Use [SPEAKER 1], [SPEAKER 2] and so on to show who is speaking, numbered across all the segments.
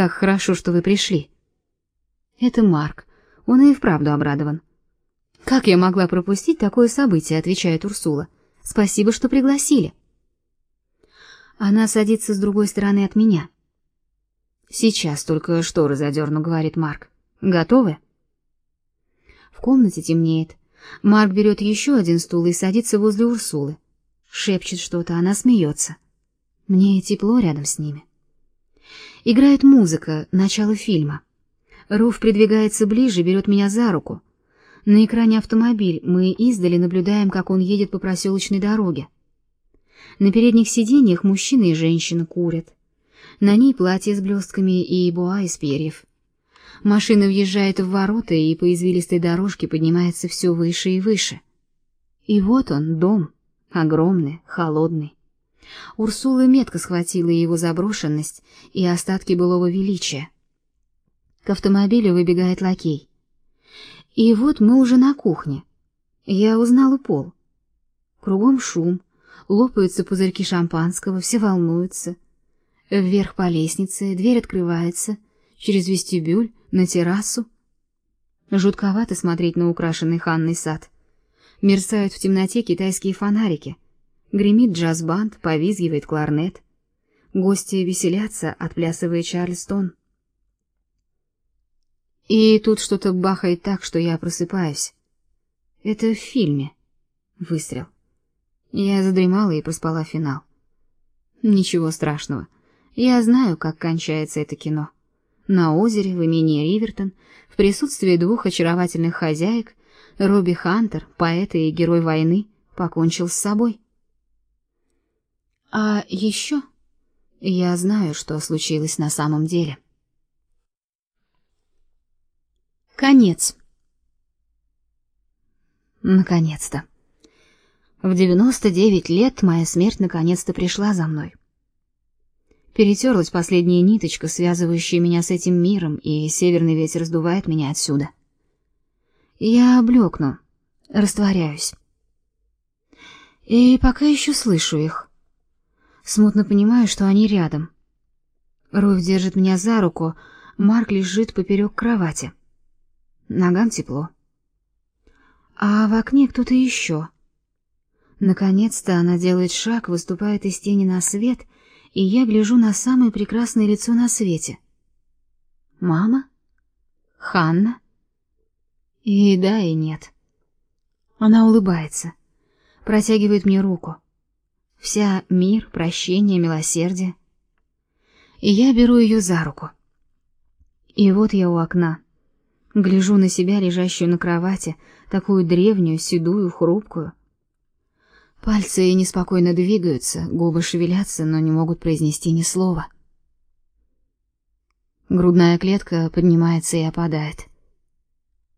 [SPEAKER 1] Как хорошо, что вы пришли. Это Марк. Он и вправду обрадован. Как я могла пропустить такое событие, отвечает Урсула. Спасибо, что пригласили. Она садится с другой стороны от меня. Сейчас только шторы задерну, говорит Марк. Готовы? В комнате темнеет. Марк берет еще один стул и садится возле Урсулы. Шепчет что-то, она смеется. Мне тепло рядом с ними. Играет музыка, начало фильма. Руф придвигается ближе, берет меня за руку. На экране автомобиль, мы издали наблюдаем, как он едет по проселочной дороге. На передних сиденьях мужчина и женщина курят. На ней платье с блестками и буа из перьев. Машина въезжает в ворота и по извилистой дорожке поднимается все выше и выше. И вот он, дом, огромный, холодный. Урсула метко схватила его заброшенность и остатки былого величия. К автомобилю выбегает лакей. И вот мы уже на кухне. Я узнала пол. Кругом шум, лопаются пузырьки шампанского, все волнуются. Вверх по лестнице, дверь открывается, через вестибюль, на террасу. Жутковато смотреть на украшенный Ханной сад. Мерцают в темноте китайские фонарики. Гремит джаз-банд, повизгивает кларнет. Гости веселятся, отплясывая Чарльстон. И тут что-то бахает так, что я просыпаюсь. Это в фильме. Выстрел. Я задремала и проспала финал. Ничего страшного. Я знаю, как кончается это кино. На озере в имении Ривертон, в присутствии двух очаровательных хозяек, Робби Хантер, поэт и герой войны, покончил с собой. А еще я знаю, что случилось на самом деле. Конец. Наконец-то. В 99 лет моя смерть наконец-то пришла за мной. Перетерлась последняя ниточка, связывающая меня с этим миром, и северный ветер сдувает меня отсюда. Я облекну, растворяюсь. И пока еще слышу их. Смутно понимаю, что они рядом. Руф держит меня за руку, Марк лежит поперек кровати. Ногам тепло. А в окне кто-то еще. Наконец-то она делает шаг, выступает из тени на свет — и я гляжу на самое прекрасное лицо на свете. Мама? Ханна? И да, и нет. Она улыбается, протягивает мне руку. Вся мир, прощение, милосердие. И я беру ее за руку. И вот я у окна. Гляжу на себя, лежащую на кровати, такую древнюю, седую, хрупкую. Пальцы неспокойно двигаются, губы шевелятся, но не могут произнести ни слова. Грудная клетка поднимается и опадает.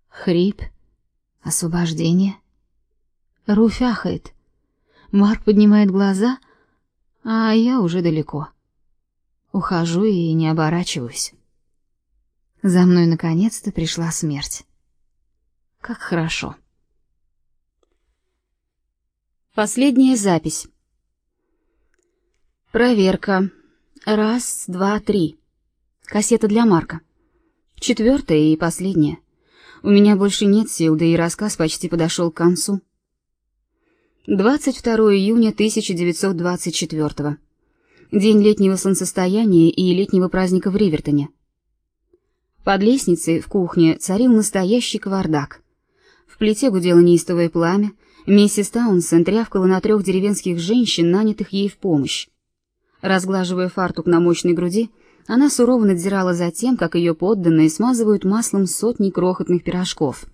[SPEAKER 1] Хрип, освобождение. Руфь ахает. Марк поднимает глаза, а я уже далеко. Ухожу и не оборачиваюсь. За мной наконец-то пришла смерть. Как хорошо. Последняя запись. Проверка. Раз, два, три. Кассета для Марка. Четвертая и последняя. У меня больше нет сил, да и рассказ почти подошел к концу. 22 июня 1924. День летнего солнцестояния и летнего праздника в Ривертоне. Под лестницей в кухне царил настоящий кавардак. В плите гудело неистовое пламя, Миссис Таунсенд трявкала на трех деревенских женщин, нанятых ей в помощь. Разглаживая фартук на мощной груди, она сурово надзирала за тем, как ее подданные смазывают маслом сотни крохотных пирожков.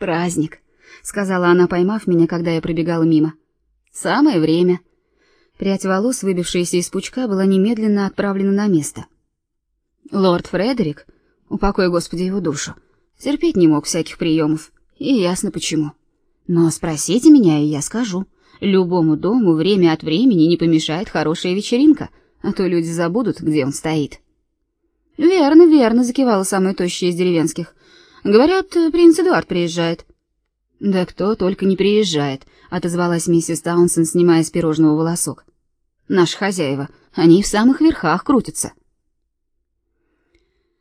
[SPEAKER 1] «Праздник», — сказала она, поймав меня, когда я пробегала мимо. «Самое время». Прядь волос, выбившаяся из пучка, была немедленно отправлена на место. Лорд Фредерик, упокой Господи его душу, терпеть не мог всяких приемов, и ясно почему. Но спросите меня, и я скажу. Любому дому время от времени не помешает хорошая вечеринка, а то люди забудут, где он стоит. Верно, верно, закивала самая тощая из деревенских. Говорят, принц Эдуард приезжает. Да кто только не приезжает, отозвалась миссис Таунсен, снимая с пирожного волосок. Наши хозяева, они в самых верхах крутятся.